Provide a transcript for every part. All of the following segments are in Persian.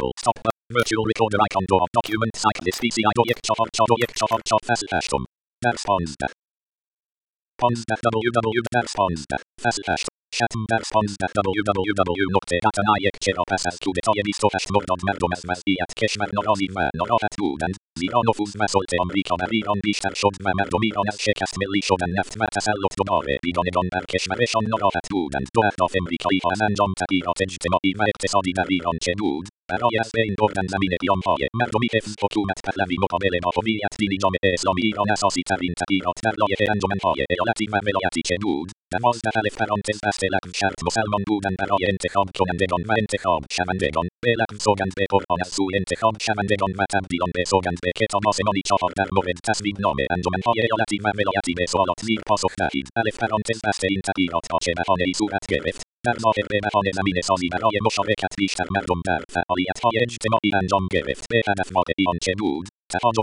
Full stop. Virtual recorder icon door. Document cyclist VCI do yek chop chop yek chop chop fast hash tom. That's pons. Pons www that's pons. Fast hash. Chatham that's pons www nokte data yek chero pasas tu de toje listo hash mordod merdom as mas iat keshmar no ozi ma no ohat udan. Zero no fuz ma solte omriko ma vidon bishtar shod ma merdomidon as shekast milli shodan naft ma tasallot donore bidon edon ar keshmar eshon no ohat udan. Do at of emriko i ho ananjom ta i otej temo i ma ektesodi da vidon chemud. برای از بردن زمین قیامهای مردمی حفظ حکومت پهلوی مقابل با هویت دینی جامعه اسلامی ایران اساسی ترین تغییرات در لایحه انجمنهای ایالتی و ولایتی که بود دوازده الف پرانتز بسته لغو شرط مسلمان بودن برای انتخاب کنندگان و انتخاب شوندگان به لغو سوگند به قرآن از سوی انتخاب شوندگان و تبدیل آن به سوگند به کتاب آسمانی چهار در مورد تصویب نامه انجمنهای ایالتی و ولایتی به سوالات زیر پاسخ دهید الف پرانتز بسته این تغییرات با چه بهانهای صورت گرفت در ظاهر زمین سازی برای مشارکت بیشتر مردم در فعالیت‌های اجتماعی انجام گرفت. به هدف واقعی آنچه بود.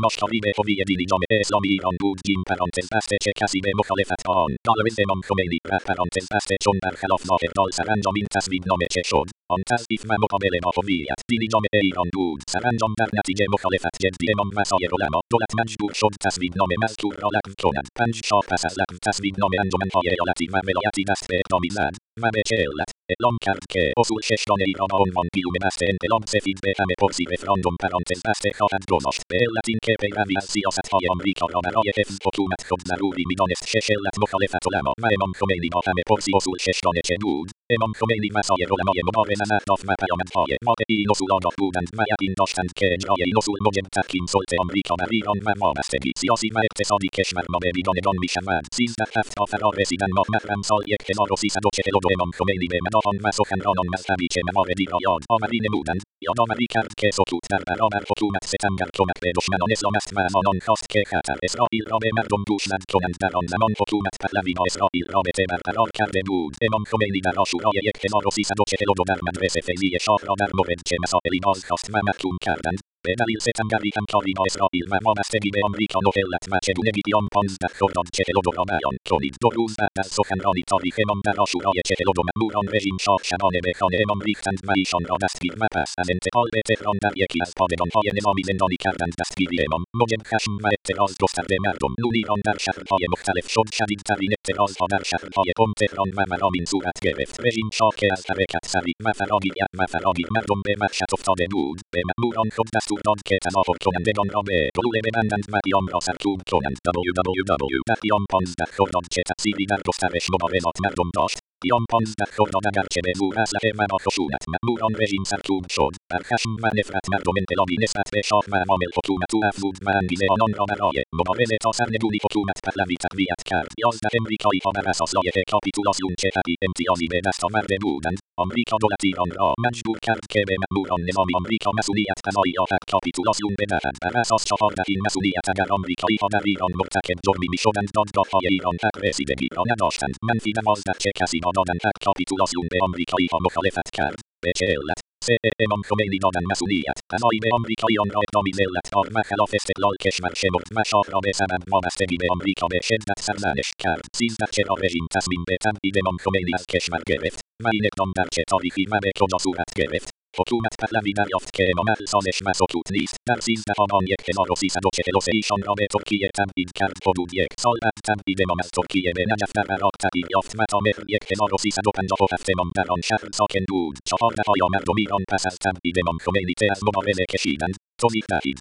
آشکاری به هویت جامعه اسلامی ایران بود جیم پرانتز بسته چه کسی به مخالفت آن دالویز امام خمینی ره پرانتز بسته چون برخلاف ظاهر دال سرانجام این تصویب نامه چه شد آن تضعیف و مقابل با هویت دینی جامعه ایران بود سرانجام در نتیجه مخالفت جدی امام و سایر علما دولت مجبور شد تصویب نامه مذکور را لغو کند پنج شاه پس از لغو تصویب نامه انجمنهای ایالتی و ولایتی دست به اقدامی زد و به چه علت اعلام کرد که اصول ششگانه ایران عنوان گیلوم بسته انقلاب سفید به همه پرسی رفراندوم پرانتز بسته خواهد گذاشت به علت اینکه پیروی از سیاستهای آمریکا را برای حفظ حکومت خود ضروری می‌دانست شش علت مخالفت علما و امام خمینی با همه پرسی اصول ششگانه چه بود امام خمینی و سایر علمای مبارز از اهداف و پیامدهای واقعی این اصول آگاه بودند و یقین داشتند که اجرای این اصول موجب تحکیم سلطه آمریکا بر ایران و وابستگی سیاسی و اقتصادی کشور ما به بیگانگان می‌شود سیزده هفت فرا رسیدن ماه محرم سال یک هزار و سیصد و چهل و مدافعان و سخنرانان مذهبی که مواردی را یاد آوری نمودند یادآوری کرد که سکوت در برابر حکومت ستمگر کمک به دشمنان اسلام است و از آنان خواست که خطر اسرائیل را به مردم گوش زد کنند در آن زمان حکومت پهلوی با اسرائیل رابطه برقرار کرده بود امام خمینی در آشورای یک هزار و سیصد و چهل و دو در مدرسه فیضی شاه را در مورد چه مسائلی بازخواست و محکوم کردند به دلیل ستمگری همکاری با اسرائیل و وابستگی به آمریکا و علت و چگونگی قیام پانزده خرداد چهل و دو را بیان کنید دو روز بعد از سخنرانی تاریخ امام در آشورای چهل و دو مأموران رژیم شاه شبانه به خانه امام ریختند و ایشان را دستگیر و پس از انتقال به تهران در یکی از پادگانهای نظامی زندانی کردند دستگیری امام موجب خشم و اعتراض گسترده مردم ایران در شهرهای مختلف شد شدیدترین اعتراضها در شهرهای قم تهران و مرامین صورت گرفت رژیم شاه که از حرکت سریع و فراگیریت و فراگیر مردم به وحشت افتاده بود به مأموران خود دستور داد که تظاهر کنندگان را به گلوله ببندند و قیام را سرکوب کنند www در قیام پانزده خرداد چه تأثیری در گسترش مبارزات مردم داشت قیام پانزده خرداد اگرچه به زور اسلحه و با خشونت مأموران رژیم سرکوب شد بر خشم و نفرت مردم انقلابی نسبت به شاه و عوامل حکومت او افزود و انگیزه آنان را برای مبارزه تا سرنگونی حکومت پهلوی تقویت کرد یازده امریکایی ها بر اساس لایحه کاپیتولاسیون چه حقی امتیازی به دست آورده بودند آمریکا دولت ایران را کرد که به مأموران نظامی آمریکا مسئولیت قضایی آفت کاپیتولاسیون بدهد بر اساس چهارده این مسئولیت اگر آمریکایی ها در ایران مرتکب جرمی می‌شدند دادگاههای ایران حق رسیدگی را دادن حق کاپیتولاسیون به آمریکایی ها مخالفت کرد به چه علت سه امام خمینی دادن مسئولیت به آمریکاییان را اقدامی ذلتکار و خلاف استقلال کشور شمرد و شاه را به سبب وابستگی به آمریکا به شدت سرزنش کرد سیزده چرا رژیم تصمیم به تبعید امام خمینی از کشور گرفت و این اقدام در چه تاریخی و به کجا صورت گرفت حکومت پهلوی دریافت که امام سازش و سکوت نیست در سیزده آبان یک هزار و سیصد و چهل و سه ایشان را به ترکیه تبعید کرد حدود یک سال بعد تبعید امام از ترکیه به نجف در عراق تغییر یافت و تا مهر یک هزار و سیصد و پنجاه و هفت امام در آن شهر ساکن بود چهاردهها مردم ایران پس از تبعید امام خمینی ته از مبارزه کشیدند توضیح دهید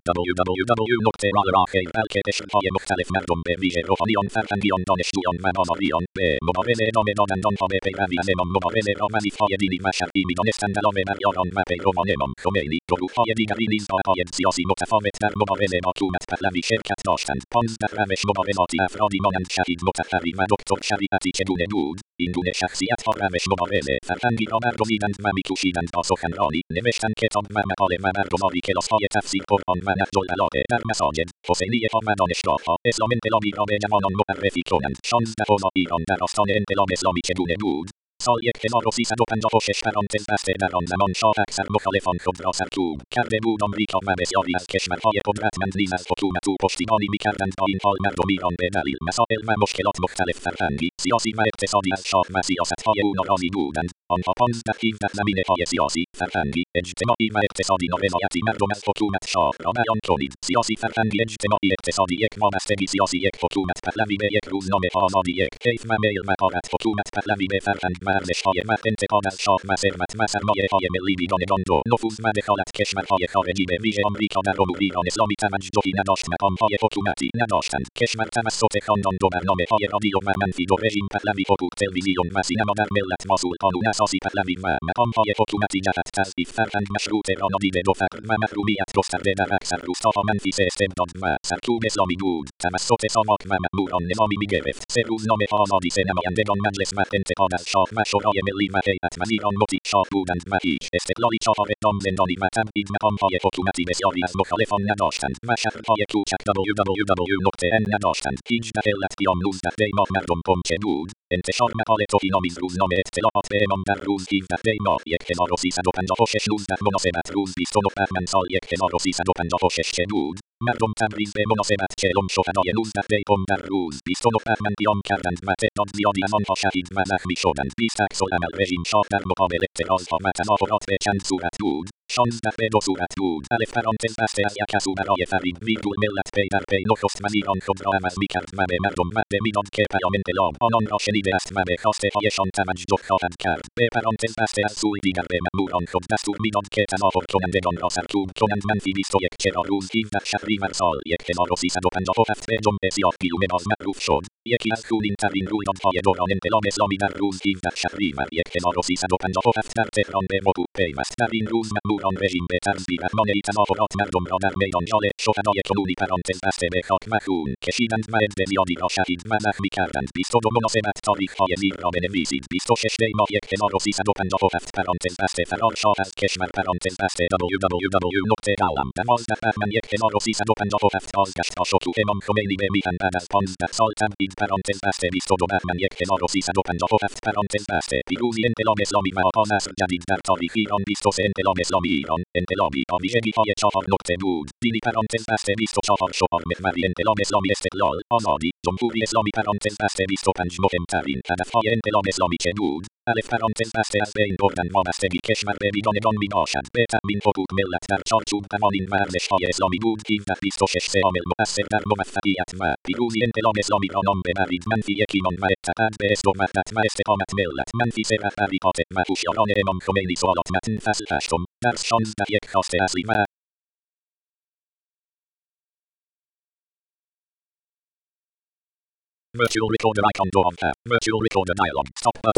قشرهای مختلف مردم به ویژه روحانیان فرهنگیان دانشجویان و بازاریان به مبارزه ادامه دادند آنها به پیروی از امام مبارزه را وظیفهای دینی و شرعی می‌دانستند علاوه بر یاران و پیروان امام خمینی گروههای دیگری نیز با عقاید سیاسی متفاوت در مبارزه با حکومت پهلوی شرکت داشتند پانزده روش مبارزاتی افرادی مانند شهید مطهری و دکتر شریعتی چگونه بود این گونه شخصیتها روش مبارزه فرهنگی را برگزیدند و میکوشیدند با سخنرانی نوشتن کتاب و مقاله و برگزاری کلاسهای تفسیر قرآن و نهج العلاقه در مساجد حسینیه ها و دانشگاهها اسلام انقلابی را به جوانان معرفی کنند شانزده ایران در آستان انقلاب اسلامی چگونه بود سال 1356 پرانتز بسته در آن زمان شاه اکثر مخالفان خود را سرکوب کرده بود آمریکا و بسیاری از کشورهای قدرتمند نیز از حکومت او پشتیبانی می‌کردند با این حال مردم ایران به دلیل مسائل و مشکلات مختلف فرهنگی سیاسی و اقتصادی از شاه و سیاستهای او ناراضی بودند آنها پانزده هفده زمینه های سیاسی فرهنگی اجتماعی و اقتصادی نارضایتی مردم از حکومت شاه را بیان کنید سیاسی فرهنگی اجتماعی اقتصادی یک وابستگی سیاسی یک حکومت پهلوی به یک روزنامه آزادی یک کیف و میل مهارت حکومت پهلوی به فرهنگ و ارزشهای و انتقاد از شاه ثروت و سرمایه های ملی بیگانگان دو نفوذ و دخالت کشورهای خارجی به ویژه آمریکا در امور ایران اسلامی توجهی نداشت مقامهای حکومتی نداشتند کشور توسط خاندان دو برنامه های رادیو و منفی دو رژیم پهلوی حقوق تلویزیون و سینما در ملت مسئول قانون اساسی پهلوی و مقامهای حکومتی جهت تضعیف فرهنگ مشروط را نادیده دو فقر و محرومیت گسترده در اکثر روستاها منفی سه استبداد و سرکوب اسلامی بود توسط ساواک و مأموران نظامی می‌گرفت سه روزنامه آزادی سه نمایندگان مجلس و انتقاد از شاه شورای ملی و هیئت وزیران مطیع شاه بودند و هیچ استقلالی چهار اقدام زندانی و تبعید مقامهای حکومتی بسیاری از مخالفان نداشتند و شهرهای کوچک www.n نداشتند هیچده علت قیام نوزده دی ماه مردم پمچه بود انتشار مقاله توهینآمیز روزنامه اطلاعات به امام در روز 17 دی ماه 1356 19 مناسبت روز 29 بهمن سال 1356 چه بود مردم تبریز به مناسبت چهلم شهدای 19 دی در روز 29 بهمن قیام کردند و تعداد زیادی از آنها شهید و زخمی شدند 20 عکس العمل رژیم شاه در مقابل اعتراضها و تظاهرات به چند شانزده دو صورت بود الف پرانتز بسته از یک سو برای فریب ویرگول ملت پی در پی نخست وزیران خود را عوض می‌کرد و به مردم وعده می‌داد که پیام انقلاب آنان را شنیده است و به خواسته هایشان توجه خواهد کرد به پرانتز بسته از سوی دیگر به مأموران خود دستور می‌داد که تظاهر کنندگان را سرکوب کنند منفی 21 چرا روز 17 شهریور سال 1357 به جمعه سیاه گیلوم باز معروف شد یکی از خونین ترین رویدادهای دوران انقلاب اسلامی در روز 17 شهریور 1357 در تهران به وقوع پیوست در این روز مأموران رژیم به طرز بیرحمانهای تظاهرات مردم را در میدان جال شهدای کنونی پرانتز بسته به خاک و خون کشیدند و عده زیادی را شهید و زخمی کردند 22 مناسبت تاریخهای زیر را بنویسید 26 دی ماه 1357 پرانتز بسته فرار شاه از کشور پرانتز بسته www.alam 12 بهمن 1357 بازگشت تا شکوه امام خمینی به میهن بعد از 15 سال تبعید پرانتز بسته 22 بهمن 1357 پرانتز بسته پیروزی انقلاب اسلامی و آغاز جدید در تاریخ ایران 23 انقلاب اسلامی ایران انقلابی با ویژگی های چهار نقطه بود دینی پرانتز بسته 24 شعار محوری انقلاب اسلامی استقلال آزادی جمهوری اسلامی پرانتز بسته 25 مهمترین هدفهای انقلاب اسلامی چه بود الف پرانتز بسته از بین بردن وابستگی کشور به بیگانگان می باشد به تأمین حقوق ملت در چارچوب قوانین و ارزشهای اسلامی بود 17 26 سه عامل مؤثر در موفقیت و پیروزی انقلاب اسلامی را نام ببرید منفی یکیمان و اتحاد به اصل و وحدت و استقامت ملت منفی سه رهبریات و هوشیاران امام خمینی سوالات متن فصل هشتم درس 16 یک خواسته اصلی و Virtual recorder icon door on tab. Virtual recorder dialog. Stop button.